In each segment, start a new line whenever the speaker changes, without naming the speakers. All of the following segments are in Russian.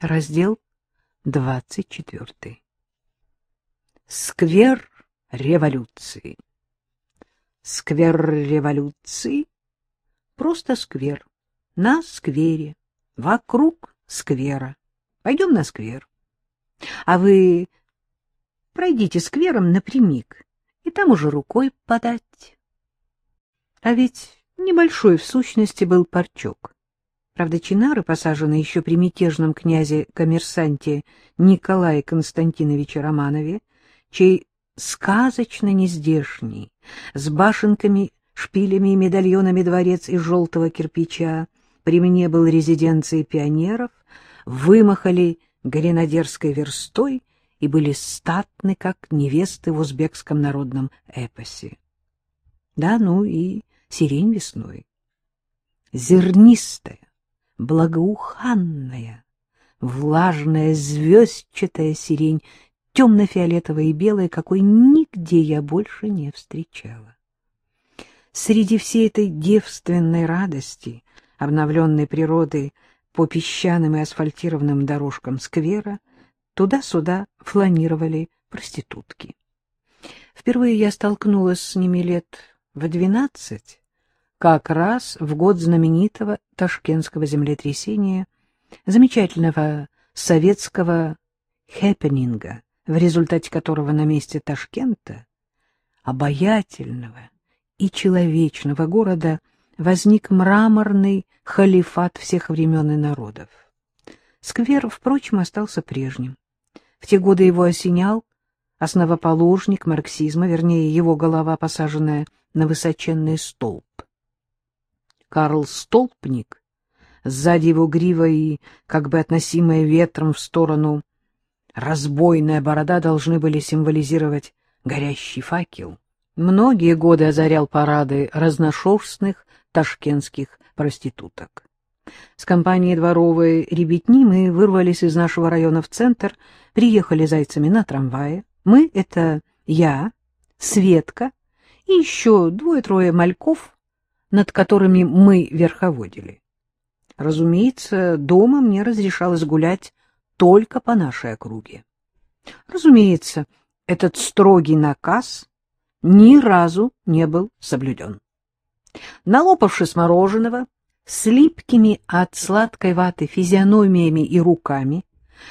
Раздел 24. Сквер революции. Сквер революции — просто сквер. На сквере, вокруг сквера. Пойдем на сквер. А вы пройдите сквером напрямик, и там уже рукой подать. А ведь небольшой в сущности был парчок. Правда, чинары, посаженные еще при мятежном князе-коммерсанте Николае Константиновиче Романове, чей сказочно нездешний, с башенками, шпилями и медальонами дворец из желтого кирпича, при мне был резиденцией пионеров, вымахали гренадерской верстой и были статны, как невесты в узбекском народном эпосе. Да, ну и сирень весной. Зернистая, благоуханная, влажная звездчатая сирень, темно-фиолетовая и белая, какой нигде я больше не встречала. Среди всей этой девственной радости, обновленной природой по песчаным и асфальтированным дорожкам сквера, туда-сюда фланировали проститутки. Впервые я столкнулась с ними лет в двенадцать, как раз в год знаменитого ташкентского землетрясения, замечательного советского хэппенинга, в результате которого на месте Ташкента, обаятельного и человечного города, возник мраморный халифат всех времен и народов. Сквер, впрочем, остался прежним. В те годы его осенял основоположник марксизма, вернее, его голова, посаженная на высоченный столб. Карл Столпник, сзади его грива и, как бы относимая ветром в сторону, разбойная борода должны были символизировать горящий факел. Многие годы озарял парады разношерстных ташкентских проституток. С компанией дворовой ребятни мы вырвались из нашего района в центр, приехали зайцами на трамвае. Мы — это я, Светка и еще двое-трое мальков над которыми мы верховодили. Разумеется, дома мне разрешалось гулять только по нашей округе. Разумеется, этот строгий наказ ни разу не был соблюден. Налопавшись мороженого, с липкими от сладкой ваты физиономиями и руками,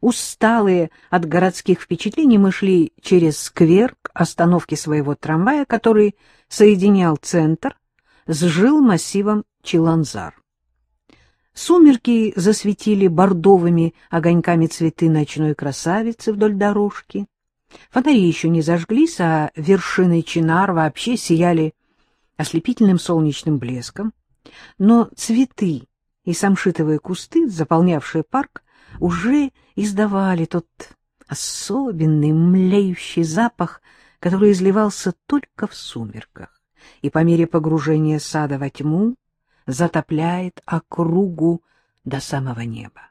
усталые от городских впечатлений, мы шли через сквер к остановке своего трамвая, который соединял центр с жил массивом Чиланзар. Сумерки засветили бордовыми огоньками цветы ночной красавицы вдоль дорожки. Фонари еще не зажглись, а вершины чинар вообще сияли ослепительным солнечным блеском. Но цветы и самшитовые кусты, заполнявшие парк, уже издавали тот особенный млеющий запах, который изливался только в сумерках и по мере погружения сада во тьму затопляет округу до самого неба.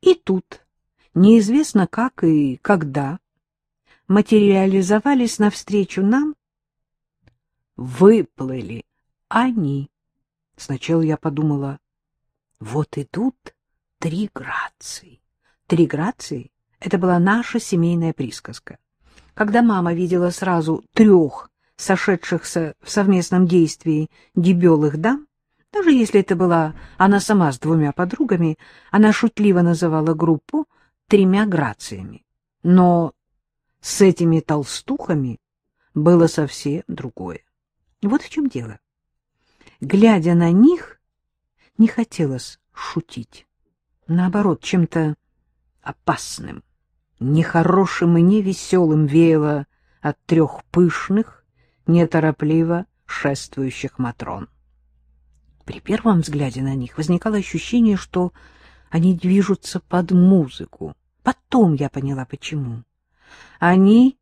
И тут, неизвестно как и когда, материализовались навстречу нам, выплыли они. Сначала я подумала, вот идут три грации. Три грации — это была наша семейная присказка. Когда мама видела сразу трех сошедшихся в совместном действии дебелых дам, даже если это была она сама с двумя подругами, она шутливо называла группу тремя грациями. Но с этими толстухами было совсем другое. Вот в чем дело. Глядя на них, не хотелось шутить. Наоборот, чем-то опасным, нехорошим и невеселым веяло от трех пышных, неторопливо шествующих матрон. При первом взгляде на них возникало ощущение, что они движутся под музыку. Потом я поняла, почему. Они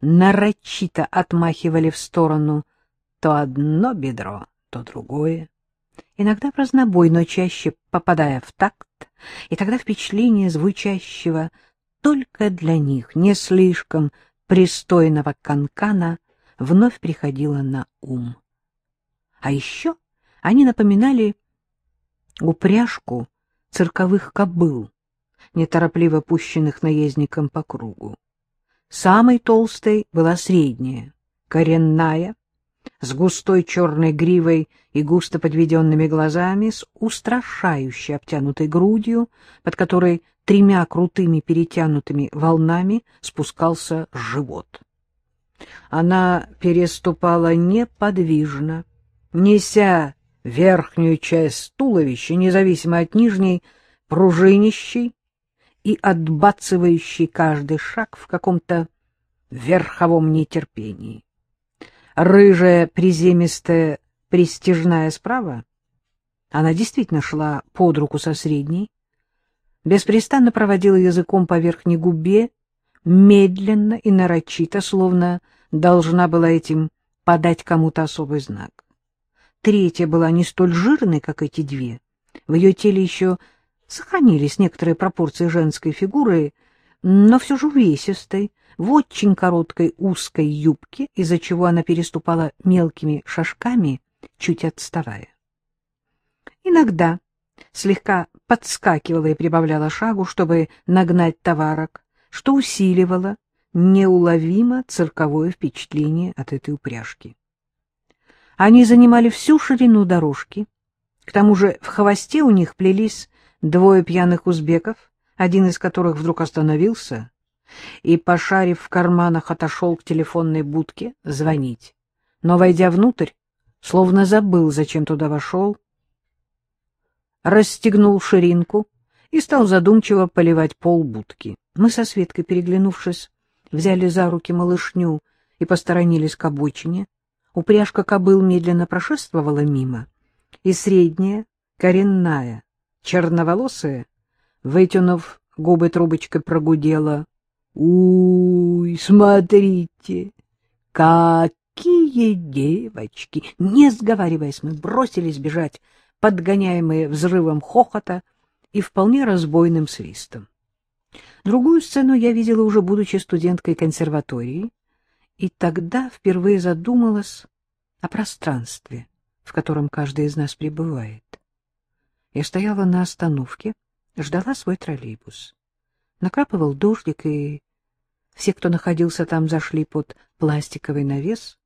нарочито отмахивали в сторону то одно бедро, то другое. Иногда разнобой, но чаще попадая в такт, и тогда впечатление звучащего только для них не слишком пристойного канкана вновь приходило на ум. А еще они напоминали упряжку цирковых кобыл, неторопливо пущенных наездником по кругу. Самой толстой была средняя, коренная, с густой черной гривой и густо подведенными глазами, с устрашающе обтянутой грудью, под которой тремя крутыми перетянутыми волнами спускался живот. Она переступала неподвижно, неся верхнюю часть туловища, независимо от нижней, пружинищей и отбацывающий каждый шаг в каком-то верховом нетерпении. Рыжая, приземистая, престижная справа, она действительно шла под руку со средней, беспрестанно проводила языком по верхней губе, медленно и нарочито, словно должна была этим подать кому-то особый знак. Третья была не столь жирной, как эти две. В ее теле еще сохранились некоторые пропорции женской фигуры, но все же увесистой, в очень короткой узкой юбке, из-за чего она переступала мелкими шажками, чуть отставая. Иногда слегка подскакивала и прибавляла шагу, чтобы нагнать товарок, что усиливало неуловимо цирковое впечатление от этой упряжки. Они занимали всю ширину дорожки, к тому же в хвосте у них плелись двое пьяных узбеков, один из которых вдруг остановился и, пошарив в карманах, отошел к телефонной будке звонить. Но, войдя внутрь, словно забыл, зачем туда вошел, расстегнул ширинку и стал задумчиво поливать пол будки. Мы со Светкой, переглянувшись, взяли за руки малышню и посторонились к обочине. Упряжка кобыл медленно прошествовала мимо, и средняя, коренная, черноволосая, вытянув губы трубочкой, прогудела. — Уй, смотрите, какие девочки! Не сговариваясь, мы бросились бежать, подгоняемые взрывом хохота и вполне разбойным свистом. Другую сцену я видела уже, будучи студенткой консерватории, и тогда впервые задумалась о пространстве, в котором каждый из нас пребывает. Я стояла на остановке, ждала свой троллейбус. Накрапывал дождик, и все, кто находился там, зашли под пластиковый навес.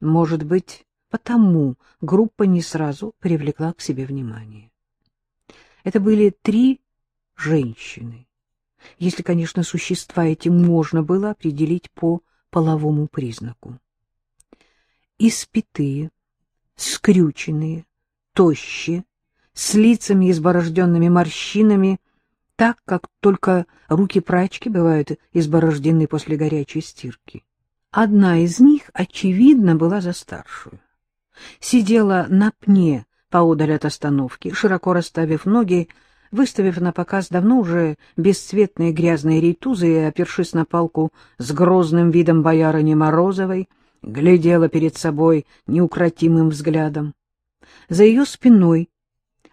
Может быть, потому группа не сразу привлекла к себе внимание. Это были три женщины если, конечно, существа эти можно было определить по половому признаку. Испитые, скрюченные, тощие, с лицами изборожденными морщинами, так, как только руки прачки бывают изборождены после горячей стирки. Одна из них, очевидно, была за старшую. Сидела на пне поодаль от остановки, широко расставив ноги, выставив на показ давно уже бесцветные грязные рейтузы и, опершись на палку с грозным видом боярыни Морозовой, глядела перед собой неукротимым взглядом. За ее спиной,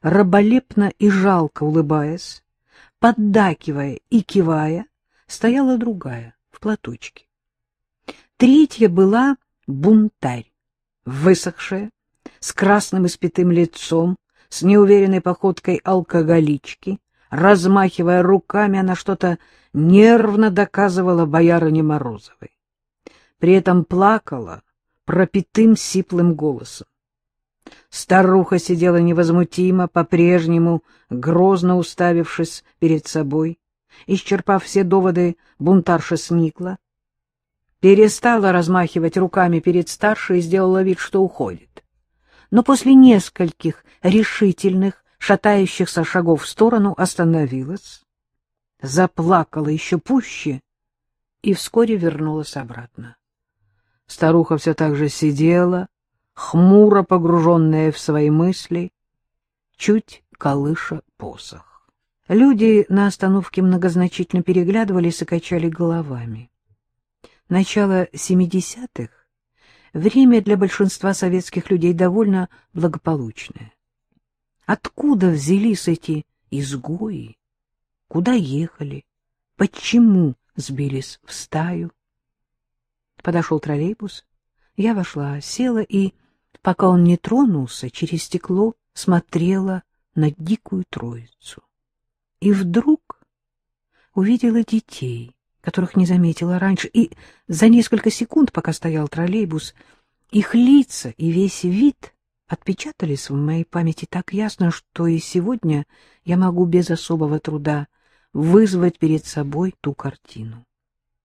раболепно и жалко улыбаясь, поддакивая и кивая, стояла другая в платочке. Третья была бунтарь, высохшая, с красным испитым лицом, с неуверенной походкой алкоголички, размахивая руками, она что-то нервно доказывала боярине Морозовой. При этом плакала пропитым сиплым голосом. Старуха сидела невозмутимо, по-прежнему, грозно уставившись перед собой. Исчерпав все доводы, бунтарша сникла, перестала размахивать руками перед старшей и сделала вид, что уходит но после нескольких решительных, шатающихся шагов в сторону остановилась, заплакала еще пуще и вскоре вернулась обратно. Старуха все так же сидела, хмуро погруженная в свои мысли, чуть колыша посох. Люди на остановке многозначительно переглядывались и качали головами. Начало семидесятых время для большинства советских людей довольно благополучное. Откуда взялись эти изгои? Куда ехали? Почему сбились в стаю? Подошел троллейбус. Я вошла, села и, пока он не тронулся, через стекло смотрела на дикую троицу. И вдруг увидела детей, которых не заметила раньше, и за несколько секунд, пока стоял троллейбус, их лица и весь вид отпечатались в моей памяти так ясно, что и сегодня я могу без особого труда вызвать перед собой ту картину.